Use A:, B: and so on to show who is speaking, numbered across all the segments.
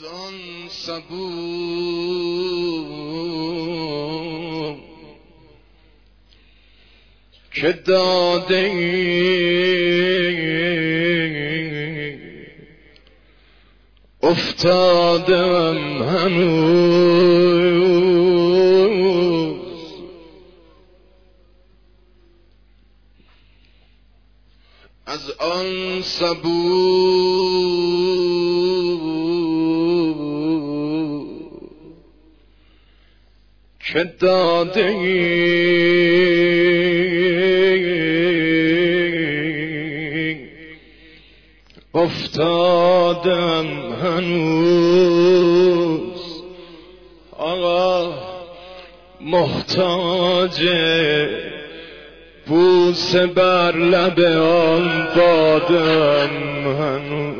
A: از آن سبو که داده افتادم هنوز؟ از آن سبو که داده افتادم هنوز. آقا محتاج بوس بر لب آن بادم هنوز.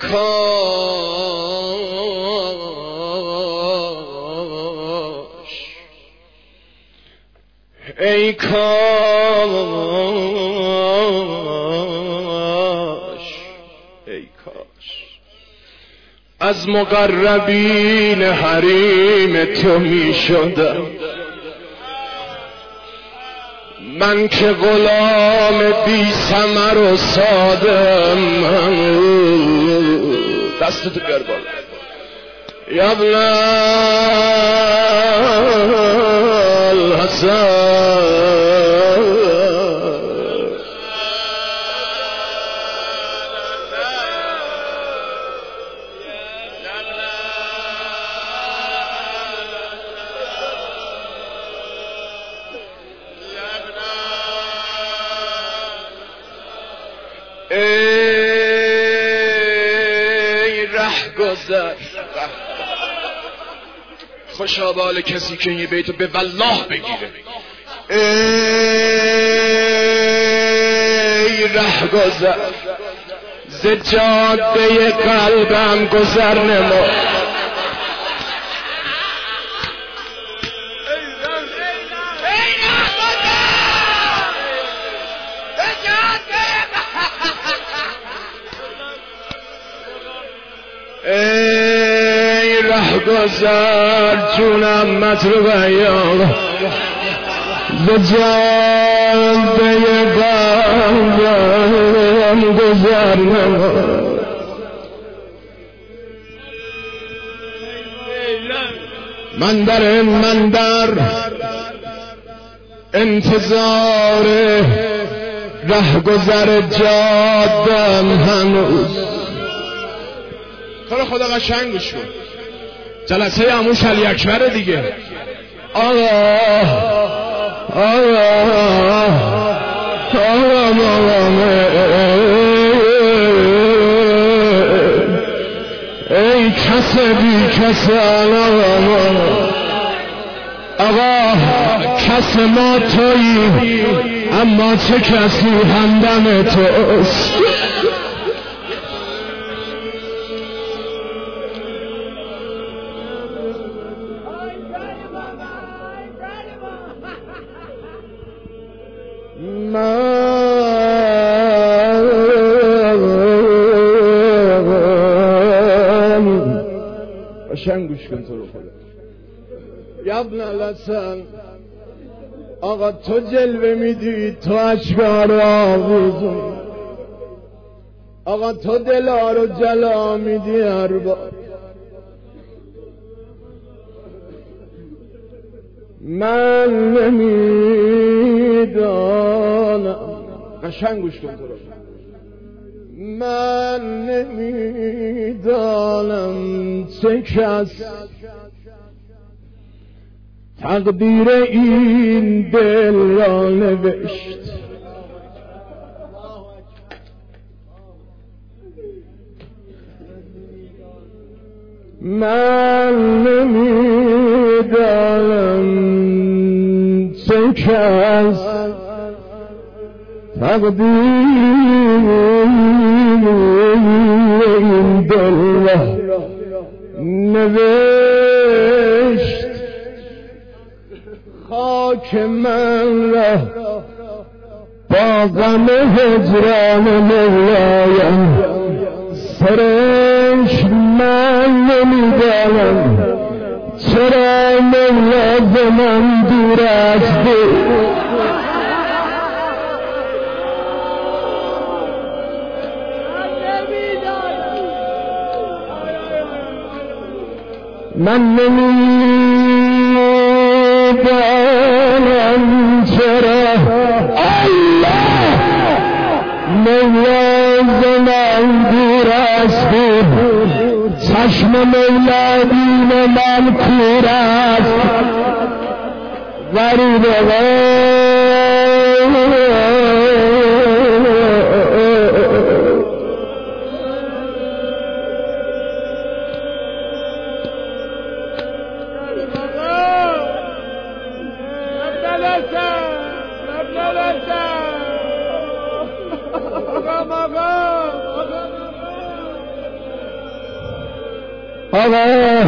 A: کاش. ای کاش. ای کاش. از مقربین حریم تو می شدم. من که غلام بی سمر و سادم. அஸ்தத்துக்கு ஏற்படும் يا ابن الحسن Hey! گذر خوشا بال کسی که این بیتو به والله بگیره. ای ره گذر ز جاده قلبم گذر نما گذر جونم مطلوب یا ز جاده قلبم گذر نما من در من در انتظار ره گذر جادم هنوز. کار خدا قشنگ کن. جلسه اموش علی اکبر دیگه. آقا آقا آقا ای کس بی کس آقا کس ما تویی اما چه کسی همدم توست. من قشنگ گوش کن تو رو خدا. یبن آقا تو جلوه میدی تو اشکار آویزون. آقا تو دلا رو جلا میدی اربا من نمی‌دانم قشنگ گوش کن من نمی‌دانم چه کس تقدیر این دل را نوشت. من نمی‌دانم چه کس
B: تقدیر این دل نوشت خاک من را با غم هجران مولایم سرش من نمی‌دانم چرا مولا من دور از من نمی‌دانم چرا الله مولا من دور است چشم مولا دین من کور است غریب آقا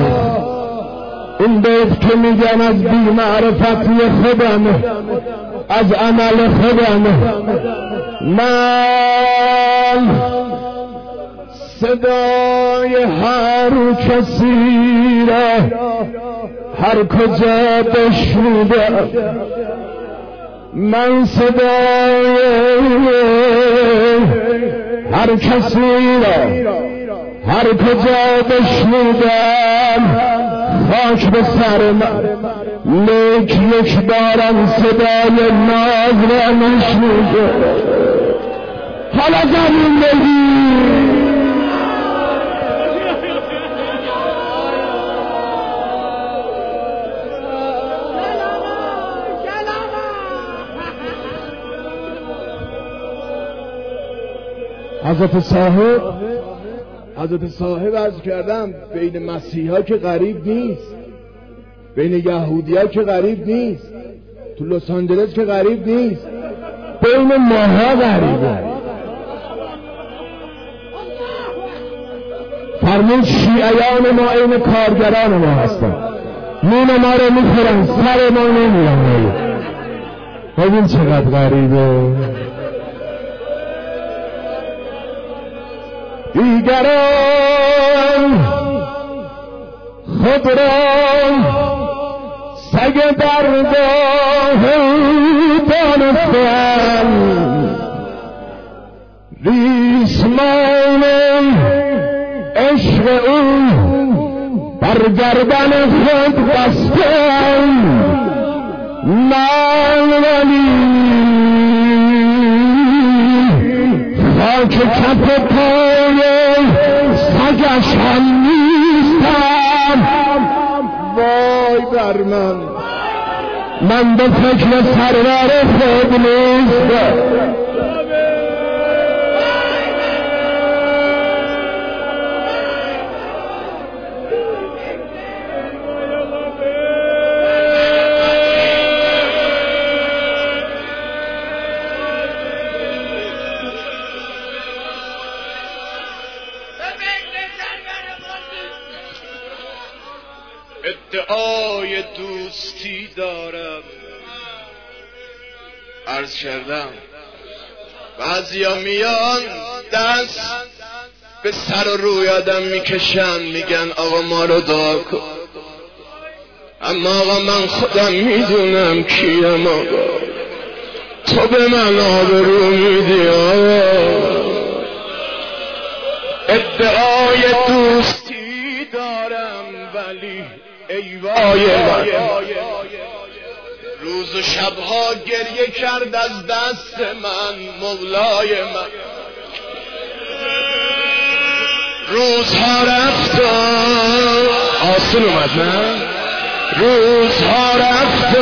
B: این بیت که میگم از بی معرفتی خودم از عمل خودم من صدای هر کسی را هر کجا بشنیدم من صدای هر کسی را هر کجا بشنیدم خاک به سر من. لیک یک بارم صدای ناز را نشنیده. حالا زمین بگیر حضرت صاحب حضرت صاحب از کردم بین مسیحا که غریب نیست. بین یهودی ها که غریب نیست. تو لس آنجلس که غریب نیست. بین ماها غریبه. فرمود شیعیان ما این کارگران ما هستن. نون ما رو می‌خورن سر ما نمیرن. ببین چقدر غریبه. دیگران. خود را سگ درگاه دانستن ریسمان عشق او بر گردن خود بستن من ولی خاک کف پای هم نیستم. وای بر من. من به فکر سرور خود نیستم.
A: عرض کردم. بعضیا میان دست به سر و روی آدم می‌کشن میگن آقا ما رو دعا کن. اما آقا من خودم می‌دونم کیم آقا. تو به من آبرو میدی آقا. ادعای دوستی دارم ولی ای وای روز و شبها گریه کرد از دست من مولای من. روزها رفت آسون اومد نه؟ روزها رفت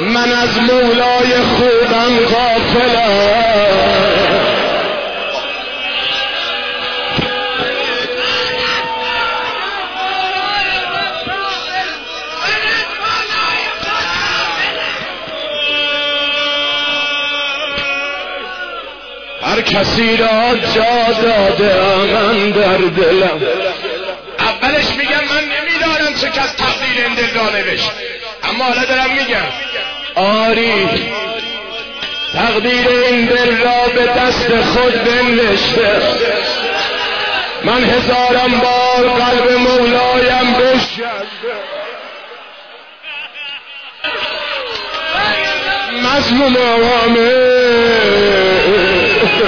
A: من از مولای خوبم غافلم. هر کسی را جا داده من در دلم. اولش میگم من نمیدارم چه کس تقدیر این دل را نوشت. اما حالا دارم میگم. آری تقدیر این دل را به دست خود بنوشته. من هزارم بار قلب مولایم بشکسته مظلوم آوامه Ha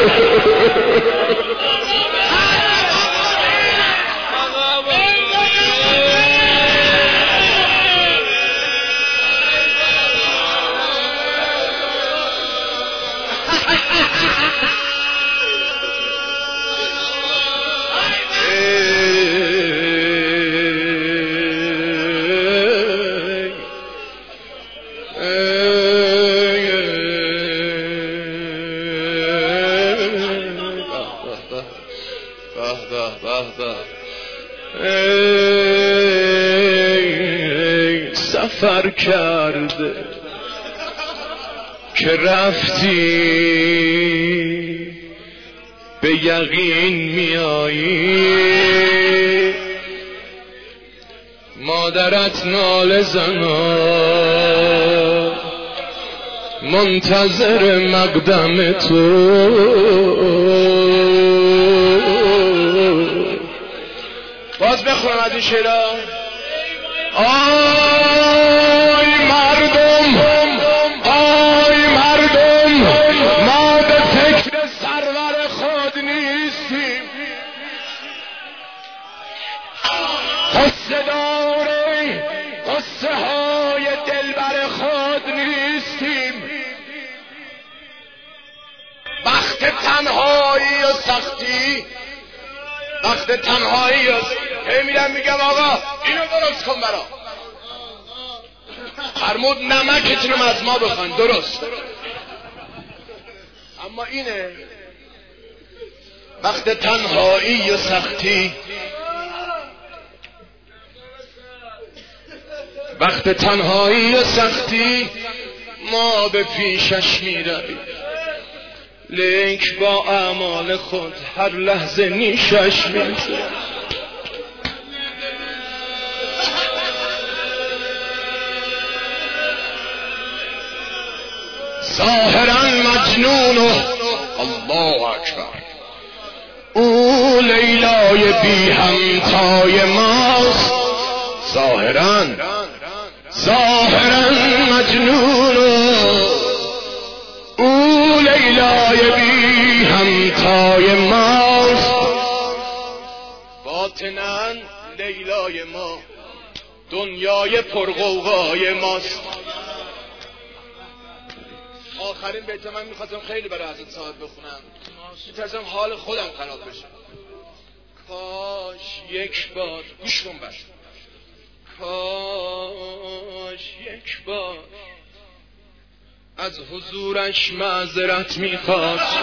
A: ha ha ha! سفر کرده که رفتی به یقین میایی مادرت نال زنا منتظر مقدم تو. باز بخونم از این شیرا آی مردم آی مردم ما به فکر سرور خود نیستیم. قصه داره قصه های دلبر خود نیستیم. وقت تنهایی و سختی وقت تنهایی و هی میرم میگم آقا اینو درست کن برا. فرمود نمکتونم از ما بخوان. درست. اما اینه وقت تنهایی و سختی. وقت تنهایی و سختی ما به پیشش می‌رویم. لیک با اعمال خود هر لحظه نیشش میزه ظاهرا مجنون و الله اکبر. او لیلای بی همتای ماست. ظاهرا ظاهرا مجنون او لیلای بی همتای ماست. باطنا لیلای ما دنیای پرغوغای ماست. آخرین بیت من می‌خواستم خیلی برای حضرت صاحب بخونم. میترسم حال خودم خراب بشه. کاش یک بار گوش کن بر کاش یک بار از حضورش معذرت می‌خواست